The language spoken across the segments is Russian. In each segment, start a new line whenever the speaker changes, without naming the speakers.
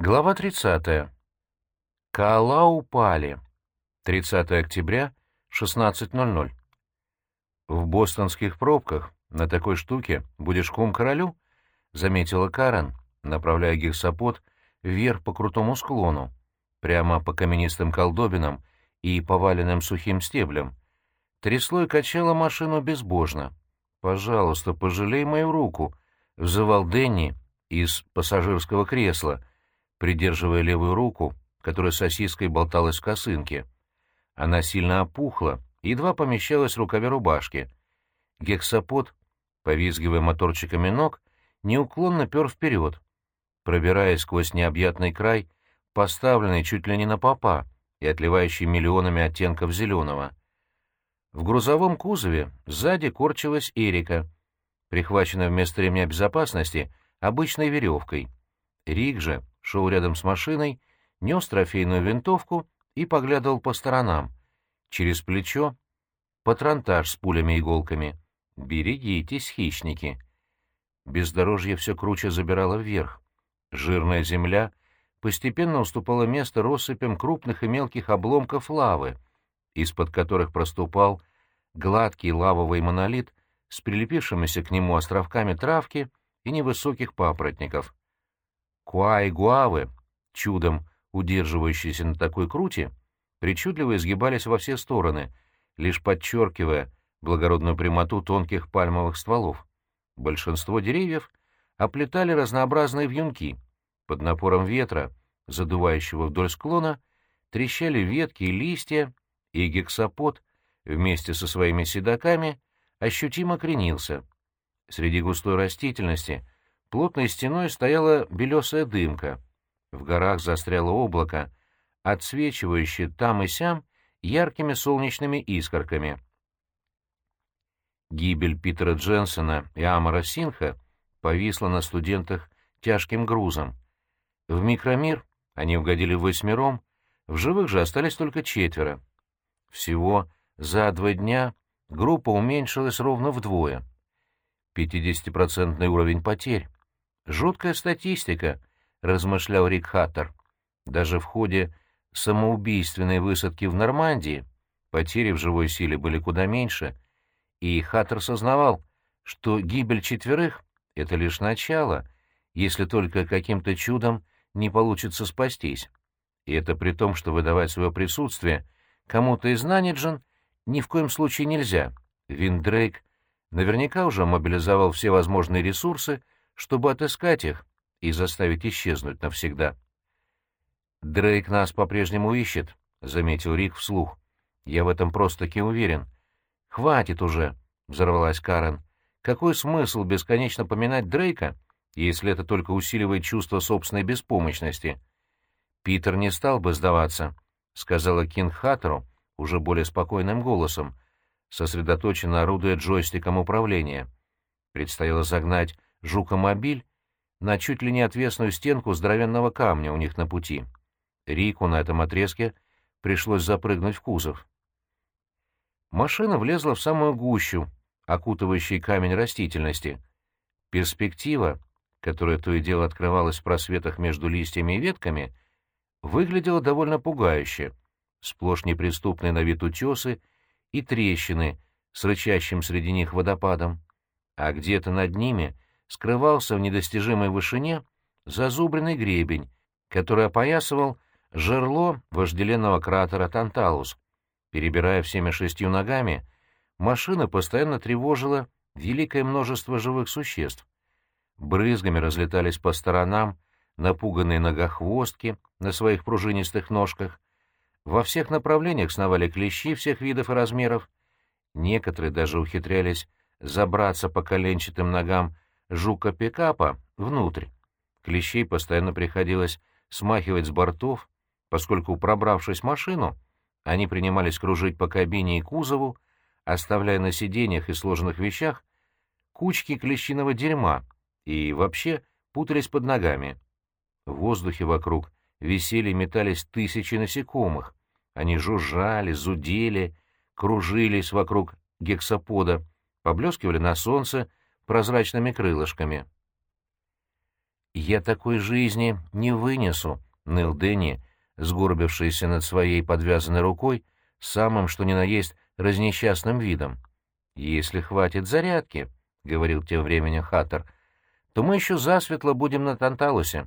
Глава 30. Каалау Пали. 30 октября, 16.00. «В бостонских пробках на такой штуке будешь кум королю?» — заметила Карен, направляя гексапод вверх по крутому склону, прямо по каменистым колдобинам и поваленным сухим стеблям. Трясло и качало машину безбожно. «Пожалуйста, пожалей мою руку», — взывал Дэнни из пассажирского кресла — придерживая левую руку, которая сосиской болталась в косынке. Она сильно опухла, едва помещалась в рукаве рубашки. Гексапод, повизгивая моторчиками ног, неуклонно пер вперед, пробираясь сквозь необъятный край, поставленный чуть ли не на попа и отливающий миллионами оттенков зеленого. В грузовом кузове сзади корчилась Эрика, прихваченная вместо ремня безопасности обычной веревкой. Рик же шел рядом с машиной, нес трофейную винтовку и поглядывал по сторонам. Через плечо — патронтаж с пулями-иголками. «Берегитесь, хищники!» Бездорожье все круче забирало вверх. Жирная земля постепенно уступала место россыпям крупных и мелких обломков лавы, из-под которых проступал гладкий лавовый монолит с прилепившимися к нему островками травки и невысоких папоротников. Куа-гуавы, чудом удерживающиеся на такой крути, причудливо изгибались во все стороны, лишь подчеркивая благородную прямоту тонких пальмовых стволов. Большинство деревьев оплетали разнообразные вьюнки. Под напором ветра, задувающего вдоль склона, трещали ветки и листья, и гексапод вместе со своими седаками ощутимо кренился. Среди густой растительности — Плотной стеной стояла белесая дымка. В горах застряло облако, отсвечивающее там и сям яркими солнечными искорками. Гибель Питера Дженсона и Амара Синха повисла на студентах тяжким грузом. В микромир они угодили восьмером, в живых же остались только четверо. Всего за два дня группа уменьшилась ровно вдвое. 50% уровень потерь. Жуткая статистика, размышлял Рик Хаттер. Даже в ходе самоубийственной высадки в Нормандии потери в живой силе были куда меньше, и Хаттер сознавал, что гибель четверых — это лишь начало, если только каким-то чудом не получится спастись. И это при том, что выдавать свое присутствие кому-то из Наниджен ни в коем случае нельзя. Виндрейк наверняка уже мобилизовал все возможные ресурсы, чтобы отыскать их и заставить исчезнуть навсегда. «Дрейк нас по-прежнему ищет», — заметил Рик вслух. «Я в этом просто-таки уверен». «Хватит уже», — взорвалась Карен. «Какой смысл бесконечно поминать Дрейка, если это только усиливает чувство собственной беспомощности?» «Питер не стал бы сдаваться», — сказала Кинг Хаттеру уже более спокойным голосом, сосредоточенно орудуя джойстиком управления. Предстояло загнать жукомобиль на чуть ли не отвесную стенку здоровенного камня у них на пути. Рику на этом отрезке пришлось запрыгнуть в кузов. Машина влезла в самую гущу, окутывающий камень растительности. Перспектива, которая то и дело открывалась в просветах между листьями и ветками, выглядела довольно пугающе. Сплошь неприступные на вид утесы и трещины с рычащим среди них водопадом. А где-то над ними — скрывался в недостижимой вышине зазубренный гребень, который опоясывал жерло вожделенного кратера Танталус. Перебирая всеми шестью ногами, машина постоянно тревожила великое множество живых существ. Брызгами разлетались по сторонам напуганные ногохвостки на своих пружинистых ножках. Во всех направлениях сновали клещи всех видов и размеров. Некоторые даже ухитрялись забраться по коленчатым ногам жука-пикапа внутрь. Клещей постоянно приходилось смахивать с бортов, поскольку, пробравшись в машину, они принимались кружить по кабине и кузову, оставляя на сиденьях и сложенных вещах кучки клещиного дерьма и вообще путались под ногами. В воздухе вокруг висели и метались тысячи насекомых. Они жужжали, зудели, кружились вокруг гексапода, поблескивали на солнце прозрачными крылышками. «Я такой жизни не вынесу», — ныл Дэнни, сгорбившийся над своей подвязанной рукой, самым что ни на есть разнесчастным видом. «Если хватит зарядки», — говорил тем временем Хаттер, — «то мы еще засветло будем на Танталусе».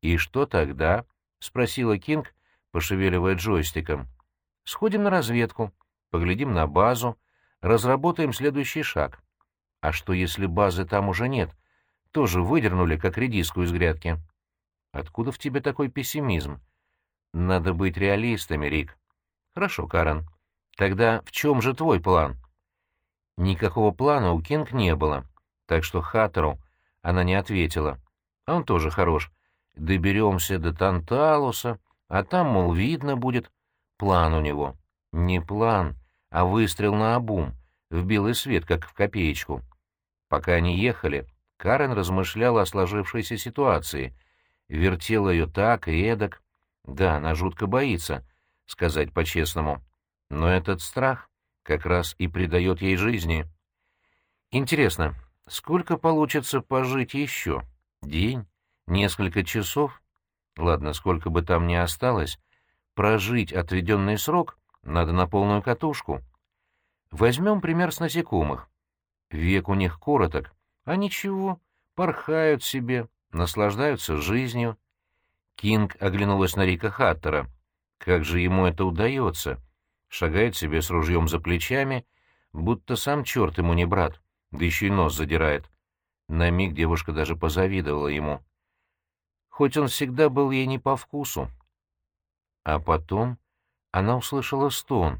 «И что тогда?» — спросила Кинг, пошевеливая джойстиком. «Сходим на разведку, поглядим на базу, разработаем следующий шаг. А что, если базы там уже нет? Тоже выдернули, как редиску из грядки». «Откуда в тебе такой пессимизм?» «Надо быть реалистами, Рик». «Хорошо, Карен. Тогда в чем же твой план?» Никакого плана у Кинг не было, так что Хаттеру она не ответила. А он тоже хорош. Доберемся до Танталуса, а там, мол, видно будет. План у него. Не план, а выстрел на обум, в белый свет, как в копеечку. Пока они ехали, Карен размышляла о сложившейся ситуации, вертела ее так и эдак. Да, она жутко боится, сказать по-честному. Но этот страх как раз и придает ей жизни. Интересно, сколько получится пожить еще? День? Несколько часов? Ладно, сколько бы там ни осталось, прожить отведенный срок надо на полную катушку. Возьмем пример с насекомых. Век у них короток, а ничего, порхают себе, наслаждаются жизнью. Кинг оглянулась на Рика Хаттера. Как же ему это удается? шагает себе с ружьем за плечами, будто сам черт ему не брат, да еще и нос задирает. На миг девушка даже позавидовала ему. Хоть он всегда был ей не по вкусу. А потом она услышала стон.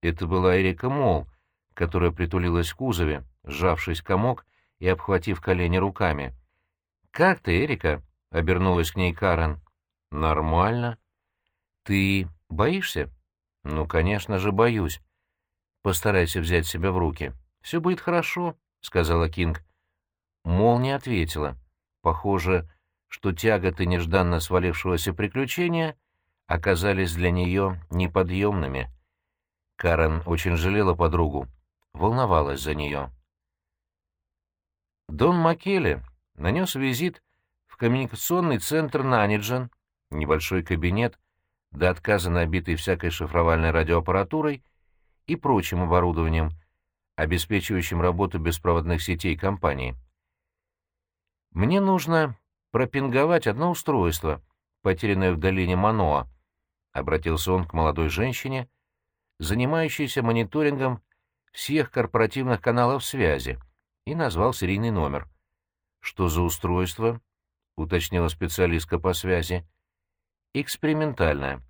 Это была Эрика Мол, которая притулилась в кузове, сжавшись комок и обхватив колени руками. «Как ты, Эрика?» — обернулась к ней Карен. «Нормально. Ты боишься?» «Ну, конечно же, боюсь. Постарайся взять себя в руки. Все будет хорошо», — сказала Кинг. Мол не ответила. Похоже, что тяготы нежданно свалившегося приключения оказались для нее неподъемными. Карен очень жалела подругу, волновалась за нее. Дон Макеле нанес визит в коммуникационный центр Наниджен, небольшой кабинет, до отказа набитый всякой шифровальной радиоаппаратурой и прочим оборудованием, обеспечивающим работу беспроводных сетей компании. Мне нужно пропинговать одно устройство, потерянное в долине Маноа, обратился он к молодой женщине, занимающейся мониторингом всех корпоративных каналов связи, и назвал серийный номер. «Что за устройство?» — уточнила специалистка по связи экспериментальная.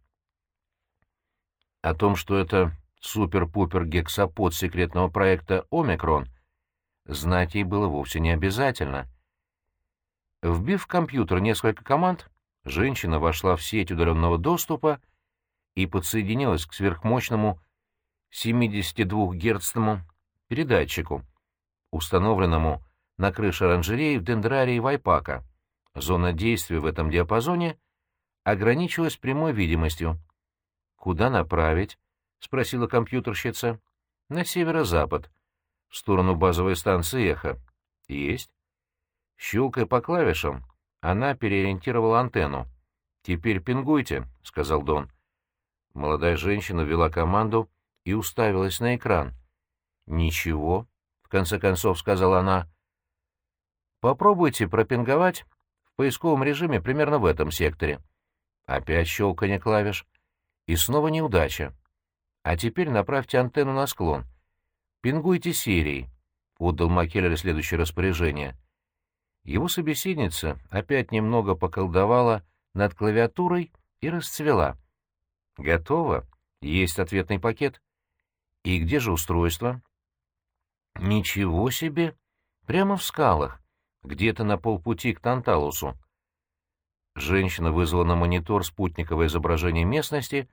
О том, что это супер-пупер гексапод секретного проекта «Омикрон», знать ей было вовсе не обязательно. Вбив в компьютер несколько команд, женщина вошла в сеть удаленного доступа и подсоединилась к сверхмощному 72-герцному передатчику, установленному на крыше оранжереи в дендрарии Вайпака. Зона действия в этом диапазоне — ограничилась прямой видимостью. «Куда направить?» — спросила компьютерщица. «На северо-запад, в сторону базовой станции «Эхо». «Есть». Щелкая по клавишам, она переориентировала антенну. «Теперь пингуйте», — сказал Дон. Молодая женщина ввела команду и уставилась на экран. «Ничего», — конце концов сказала она. «Попробуйте пропинговать в поисковом режиме примерно в этом секторе». Опять щелканье клавиш. И снова неудача. А теперь направьте антенну на склон. Пингуйте серией, — отдал Маккеллер следующее распоряжение. Его собеседница опять немного поколдовала над клавиатурой и расцвела. «Готово. Есть ответный пакет. И где же устройство?» «Ничего себе! Прямо в скалах, где-то на полпути к Танталусу. Женщина вызвала на монитор спутниковое изображение местности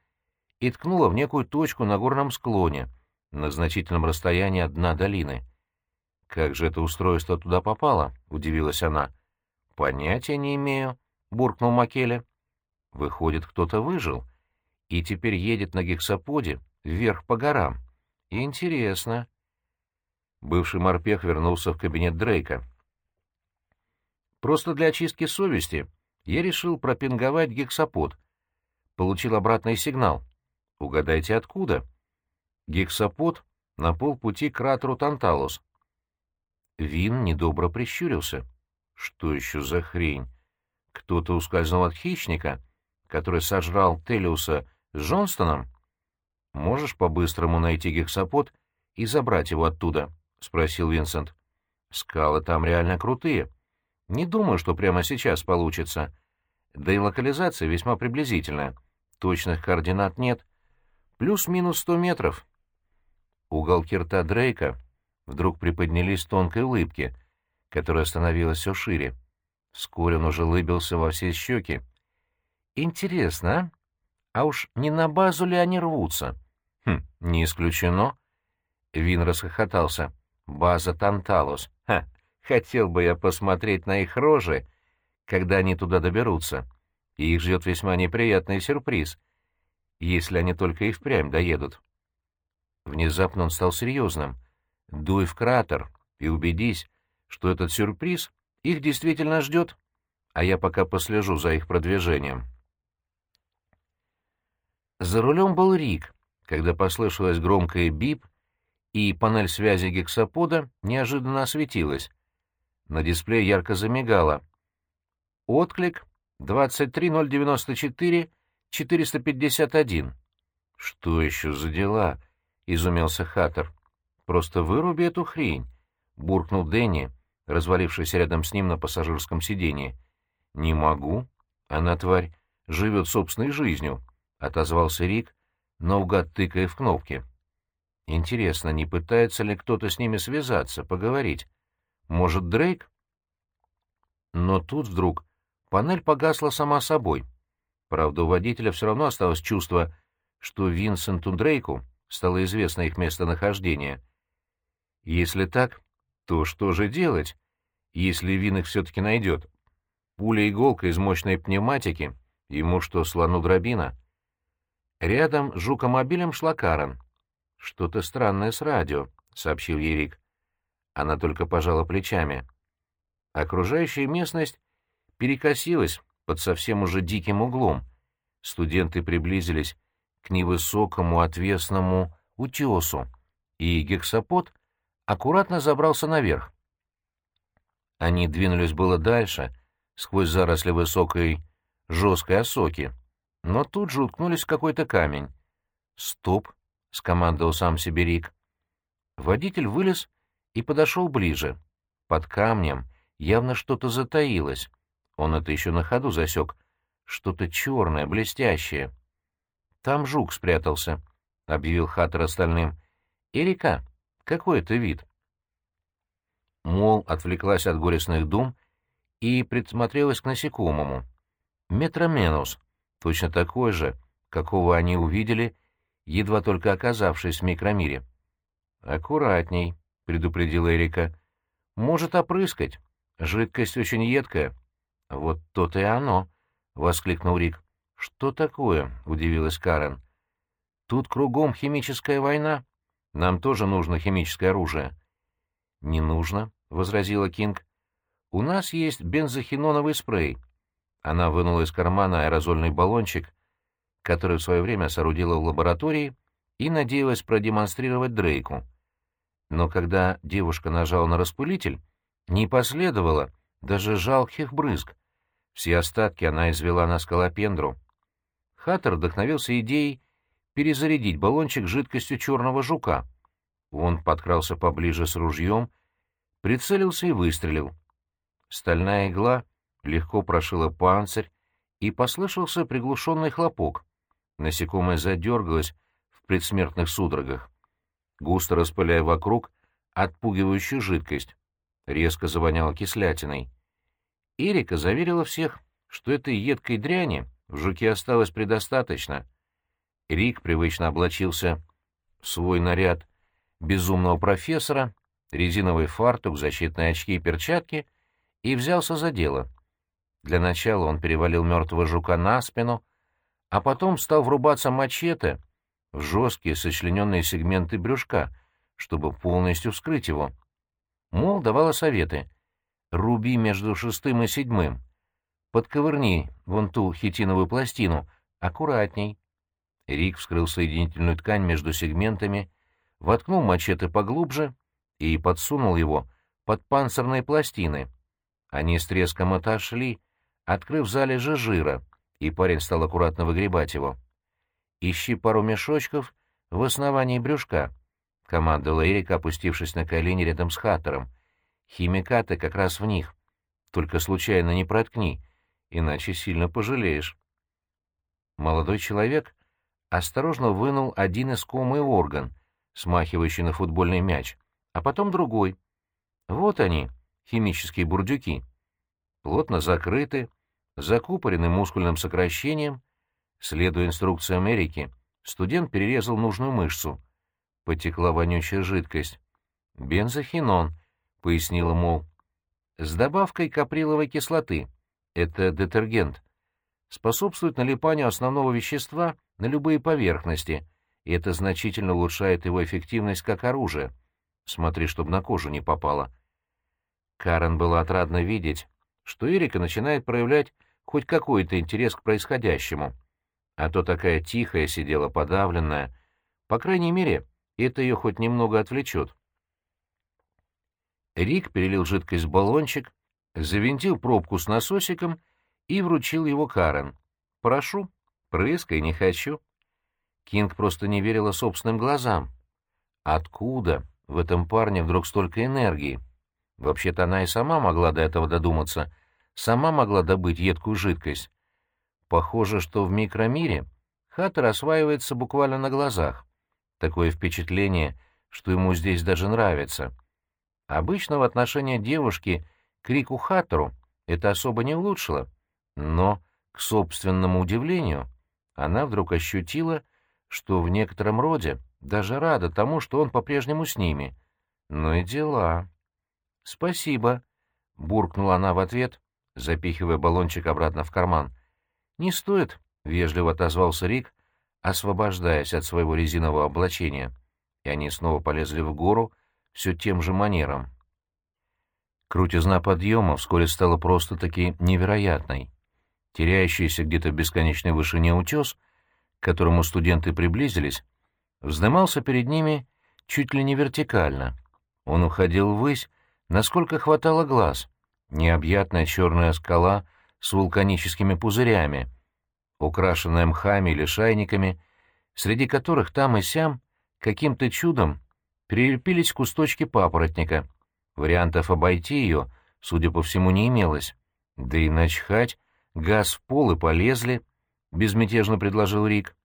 и ткнула в некую точку на горном склоне, на значительном расстоянии от дна долины. «Как же это устройство туда попало?» — удивилась она. «Понятия не имею», — буркнул Макеля. «Выходит, кто-то выжил и теперь едет на гексаподе вверх по горам. Интересно». Бывший морпех вернулся в кабинет Дрейка. Просто для очистки совести я решил пропинговать гексапод. Получил обратный сигнал. Угадайте, откуда? Гексапод на полпути к кратеру Танталус. Вин недобро прищурился. Что еще за хрень? Кто-то ускользнул от хищника, который сожрал Телиуса с Джонстоном? Можешь по-быстрому найти гексапод и забрать его оттуда? — спросил Винсент. — Скалы там реально крутые. Не думаю, что прямо сейчас получится. Да и локализация весьма приблизительная. Точных координат нет. Плюс-минус сто метров. Уголки рта Дрейка вдруг приподнялись тонкой улыбки, которая становилась все шире. Вскоре он уже улыбился во все щеки. «Интересно, а? А уж не на базу ли они рвутся?» «Хм, не исключено». Вин расхохотался. «База Танталус. Ха, хотел бы я посмотреть на их рожи, когда они туда доберутся. И их ждет весьма неприятный сюрприз, если они только и впрямь доедут». Внезапно он стал серьезным. «Дуй в кратер и убедись, что этот сюрприз их действительно ждет, а я пока послежу за их продвижением. За рулем был Рик, когда послышалось громкое бип, и панель связи гексапода неожиданно осветилась. На дисплее ярко замигала. Отклик 23094-451. «Что еще за дела?» — изумился Хаттер. «Просто выруби эту хрень», — буркнул Дэнни, развалившийся рядом с ним на пассажирском сиденье. «Не могу. Она, тварь, живет собственной жизнью», — отозвался Рик, наугад тыкая в кнопки. «Интересно, не пытается ли кто-то с ними связаться, поговорить? Может, Дрейк?» Но тут вдруг панель погасла сама собой. Правда, у водителя все равно осталось чувство, что Винсенту Дрейку стало известно их местонахождение. Если так, то что же делать, если Вин их все-таки найдет? Пуля-иголка из мощной пневматики, ему что, слону дробина? Рядом с жукомобилем шла Карен. «Что-то странное с радио», — сообщил ей Рик. Она только пожала плечами. Окружающая местность перекосилась под совсем уже диким углом. Студенты приблизились к невысокому отвесному утесу, и гексапод аккуратно забрался наверх. Они двинулись было дальше, сквозь заросли высокой жесткой осоки, но тут же уткнулись в какой-то камень. «Стоп!» — скомандовал сам себе Рик. Водитель вылез и подошел ближе. Под камнем явно что-то затаилось. Он это еще на ходу засек. Что-то черное, блестящее. «Там жук спрятался», — объявил Хаттер остальным. «Эрика, какой это вид?» Мол отвлеклась от горестных дум и присмотрелась к насекомому. Метроменус, точно такой же, какого они увидели, едва только оказавшись в микромире. «Аккуратней», — предупредила Эрика. «Может опрыскать. Жидкость очень едкая». «Вот то-то и оно», — воскликнул Рик. «Что такое?» — удивилась Карен. «Тут кругом химическая война. Нам тоже нужно химическое оружие». «Не нужно», — возразила Кинг. «У нас есть бензохиноновый спрей». Она вынула из кармана аэрозольный баллончик, который в свое время соорудила в лаборатории и надеялась продемонстрировать Дрейку. Но когда девушка нажала на распылитель, не последовало даже жалких брызг. Все остатки она извела на скалопендру. Хаттер вдохновился идеей перезарядить баллончик жидкостью черного жука. Он подкрался поближе с ружьем, прицелился и выстрелил. Стальная игла легко прошила панцирь, и послышался приглушенный хлопок. Насекомое задергалось в предсмертных судорогах, густо распыляя вокруг отпугивающую жидкость. Резко завоняло кислятиной. Эрика заверила всех, что этой едкой дряни в жуке осталось предостаточно — Рик привычно облачился в свой наряд безумного профессора, резиновый фартук, защитные очки и перчатки и взялся за дело. Для начала он перевалил мертвого жука на спину, а потом стал врубаться мачете в жесткие сочлененные сегменты брюшка, чтобы полностью вскрыть его. Мол давала советы. руби между шестым и седьмым. Подковырни вон ту хитиновую пластину. Аккуратней. Рик вскрыл соединительную ткань между сегментами, воткнул мачете поглубже и подсунул его под панцирные пластины. Они с треском отошли, открыв залежи жира, и парень стал аккуратно выгребать его. «Ищи пару мешочков в основании брюшка», — командовала Эрика, опустившись на колени рядом с Хаттером. «Химикаты как раз в них. Только случайно не проткни, иначе сильно пожалеешь». Молодой человек осторожно вынул один искомый орган, смахивающий на футбольный мяч, а потом другой. Вот они, химические бурдюки. Плотно закрыты, закупорены мускульным сокращением. Следуя инструкции Америки, студент перерезал нужную мышцу. Потекла вонючая жидкость. «Бензохинон», — пояснила, мол, — «с добавкой каприловой кислоты. Это детергент. Способствует налипанию основного вещества на любые поверхности, и это значительно улучшает его эффективность как оружие. Смотри, чтобы на кожу не попало». Карен было отрадно видеть, что Эрика начинает проявлять хоть какой-то интерес к происходящему. А то такая тихая сидела, подавленная. По крайней мере, это ее хоть немного отвлечет. Рик перелил жидкость в баллончик, завинтил пробку с насосиком и вручил его Карен. «Прошу, прыскай, не хочу». Кинг просто не верила собственным глазам. Откуда в этом парне вдруг столько энергии? Вообще-то она и сама могла до этого додуматься, сама могла добыть едкую жидкость. Похоже, что в микромире Хаттер осваивается буквально на глазах. Такое впечатление, что ему здесь даже нравится. Обычно в отношении девушки крику Хаттеру это особо не улучшило, но, к собственному удивлению, она вдруг ощутила, что в некотором роде даже рада тому, что он по-прежнему с ними. Ну и дела. «Спасибо», — буркнула она в ответ, запихивая баллончик обратно в карман. «Не стоит», — вежливо отозвался Рик, освобождаясь от своего резинового облачения, и они снова полезли в гору все тем же манером. Крутизна подъема вскоре стала просто-таки невероятной. Теряющийся где-то в бесконечной вышине утес, к которому студенты приблизились, вздымался перед ними чуть ли не вертикально. Он уходил ввысь, насколько хватало глаз, необъятная черная скала с вулканическими пузырями, украшенная мхами или шайниками, среди которых там и сям каким-то чудом прилепились кусточки папоротника. Вариантов обойти ее, судя по всему, не имелось. Да и начхать, газ в пол и полезли, — безмятежно предложил Рик.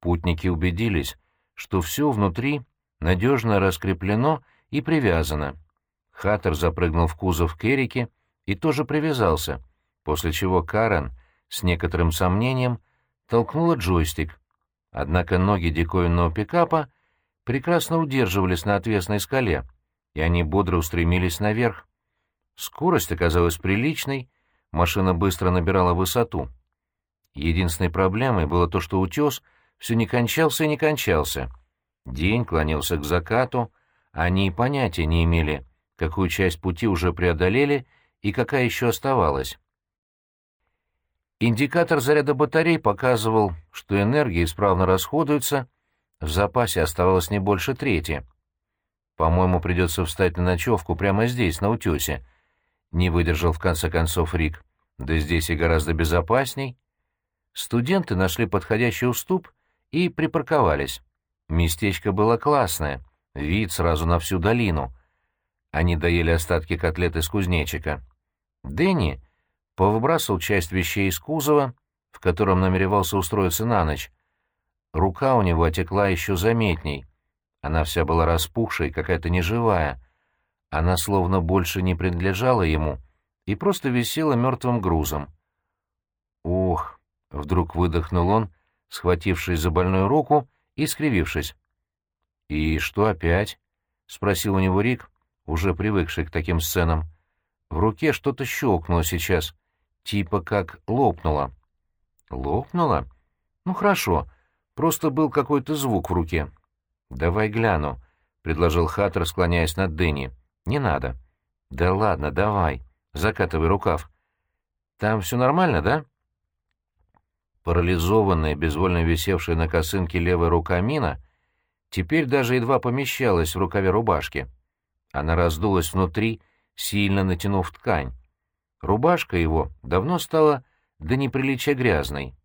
Путники убедились, что все внутри надежно раскреплено и привязано. Хаттер запрыгнул в кузов Керрики и тоже привязался, после чего Карен с некоторым сомнением толкнула джойстик. Однако ноги диковинного пикапа прекрасно удерживались на отвесной скале, и они бодро устремились наверх. Скорость оказалась приличной, машина быстро набирала высоту. Единственной проблемой было то, что утес все не кончался и не кончался. День клонился к закату, а они и понятия не имели, какую часть пути уже преодолели и какая еще оставалась. Индикатор заряда батарей показывал, что энергия исправно расходуется, в запасе оставалось не больше трети. «По-моему, придется встать на ночевку прямо здесь, на утесе», — не выдержал в конце концов Рик. «Да здесь и гораздо безопасней». Студенты нашли подходящий уступ и припарковались. Местечко было классное, вид сразу на всю долину — они доели остатки котлет из кузнечика. Дэнни повыбрасывал часть вещей из кузова, в котором намеревался устроиться на ночь. Рука у него отекла еще заметней. Она вся была распухшей, какая-то неживая. Она словно больше не принадлежала ему и просто висела мертвым грузом. «Ох!» — вдруг выдохнул он, схватившись за больную руку и скривившись. «И что опять?» — спросил у него Рик, уже привыкший к таким сценам. В руке что-то щелкнуло сейчас, типа как лопнуло. Лопнуло? Ну хорошо, просто был какой-то звук в руке. Давай гляну, — предложил Хаттер, склоняясь над Дэнни. Не надо. Да ладно, давай. закатывай рукав. Там все нормально, да? Парализованная, безвольно висевшая на косынке левая рука Мина теперь даже едва помещалась в рукаве рубашки. Она раздулась внутри, сильно натянув ткань. Рубашка его давно стала до неприличия грязной.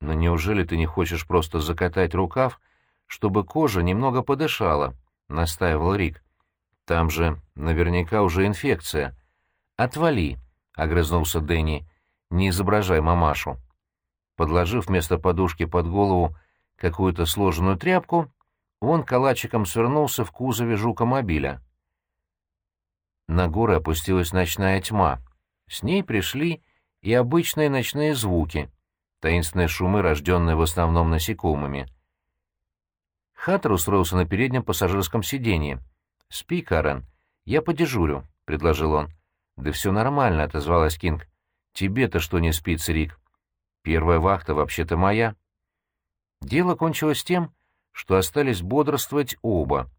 Но неужели ты не хочешь просто закатать рукав, чтобы кожа немного подышала? — настаивал Рик. — Там же наверняка уже инфекция. — Отвали, — огрызнулся Дэнни. — Не изображай мамашу. Подложив вместо подушки под голову какую-то сложенную тряпку, он калачиком свернулся в кузове жука-мобиля. На горы опустилась ночная тьма. С ней пришли и обычные ночные звуки, таинственные шумы, рожденные в основном насекомыми. Хаттер устроился на переднем пассажирском сиденье. «Спи, Карен, я подежурю», — предложил он. «Да все нормально», — отозвалась Кинг. «Тебе-то что не спится, Рик? Первая вахта вообще-то моя». Дело кончилось тем, что остались бодрствовать оба.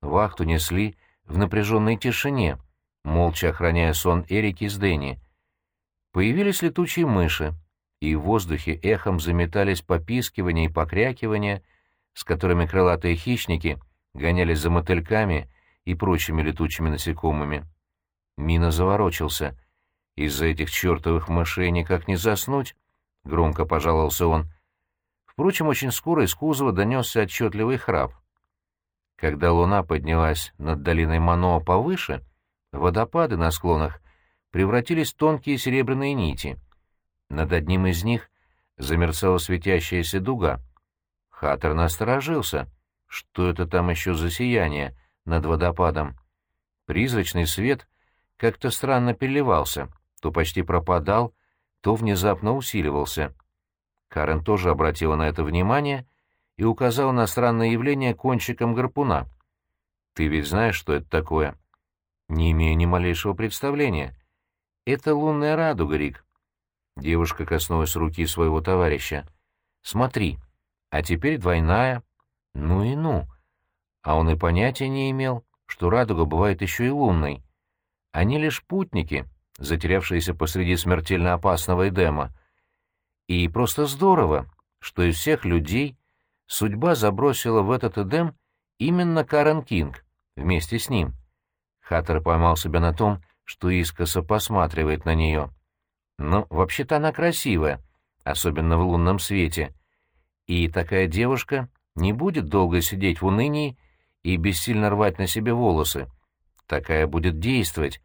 Вахту несли в напряженной тишине, молча охраняя сон Эрики с Дэнни. Появились летучие мыши, и в воздухе эхом заметались попискивания и покрякивания, с которыми крылатые хищники гонялись за мотыльками и прочими летучими насекомыми. Мина заворочился. «Из-за этих чертовых мышей никак не заснуть», — громко пожаловался он. Впрочем, очень скоро из кузова донесся отчетливый храп. Когда луна поднялась над долиной Маноа повыше, водопады на склонах превратились в тонкие серебряные нити. Над одним из них замерцала светящаяся дуга. Хаттер насторожился. Что это там еще за сияние над водопадом? Призрачный свет как-то странно переливался, то почти пропадал, то внезапно усиливался. Карен тоже обратила на это внимание и указала на странное явление кончиком гарпуна. «Ты ведь знаешь, что это такое?» «Не имею ни малейшего представления. Это лунная радуга, Рик». Девушка коснулась руки своего товарища. «Смотри, а теперь двойная. Ну и ну. А он и понятия не имел, что радуга бывает еще и лунной. Они лишь путники, затерявшиеся посреди смертельно опасного Эдема. И просто здорово, что из всех людей судьба забросила в этот Эдем именно Карен Кинг вместе с ним. Хаттер поймал себя на том, что искоса посматривает на нее. Ну, вообще-то она красивая, особенно в лунном свете. И такая девушка не будет долго сидеть в унынии и бессильно рвать на себе волосы. Такая будет действовать,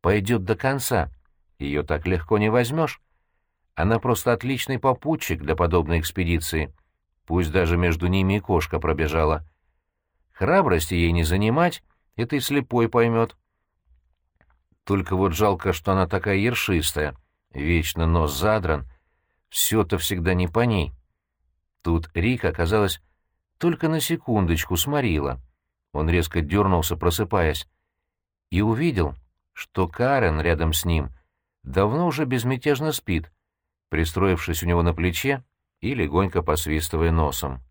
пойдет до конца. Ее так легко не возьмешь. Она просто отличный попутчик для подобной экспедиции. Пусть даже между ними и кошка пробежала. Храбрости ей не занимать, это и слепой поймет. Только вот жалко, что она такая ершистая, вечно нос задран, все-то всегда не по ней. Тут Рика, казалось, только на секундочку сморила. Он резко дернулся, просыпаясь, и увидел, что Карен рядом с ним давно уже безмятежно спит, пристроившись у него на плече и легонько посвистывая носом.